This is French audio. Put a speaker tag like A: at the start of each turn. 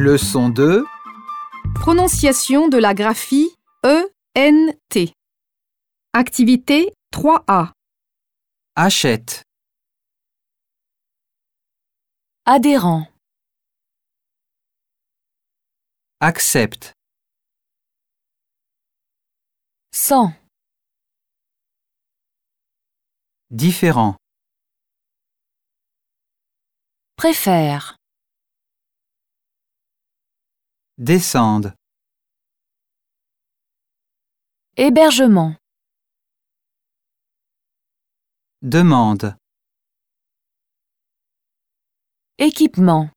A: Leçon 2.
B: Prononciation de la graphie E-N-T. Activité 3A.
A: Achète.
C: Adhérent.
A: Accepte.
C: Sans.
A: Différent.
C: Préfère.
A: Descende.
C: Hébergement.
A: Demande.
C: Équipement.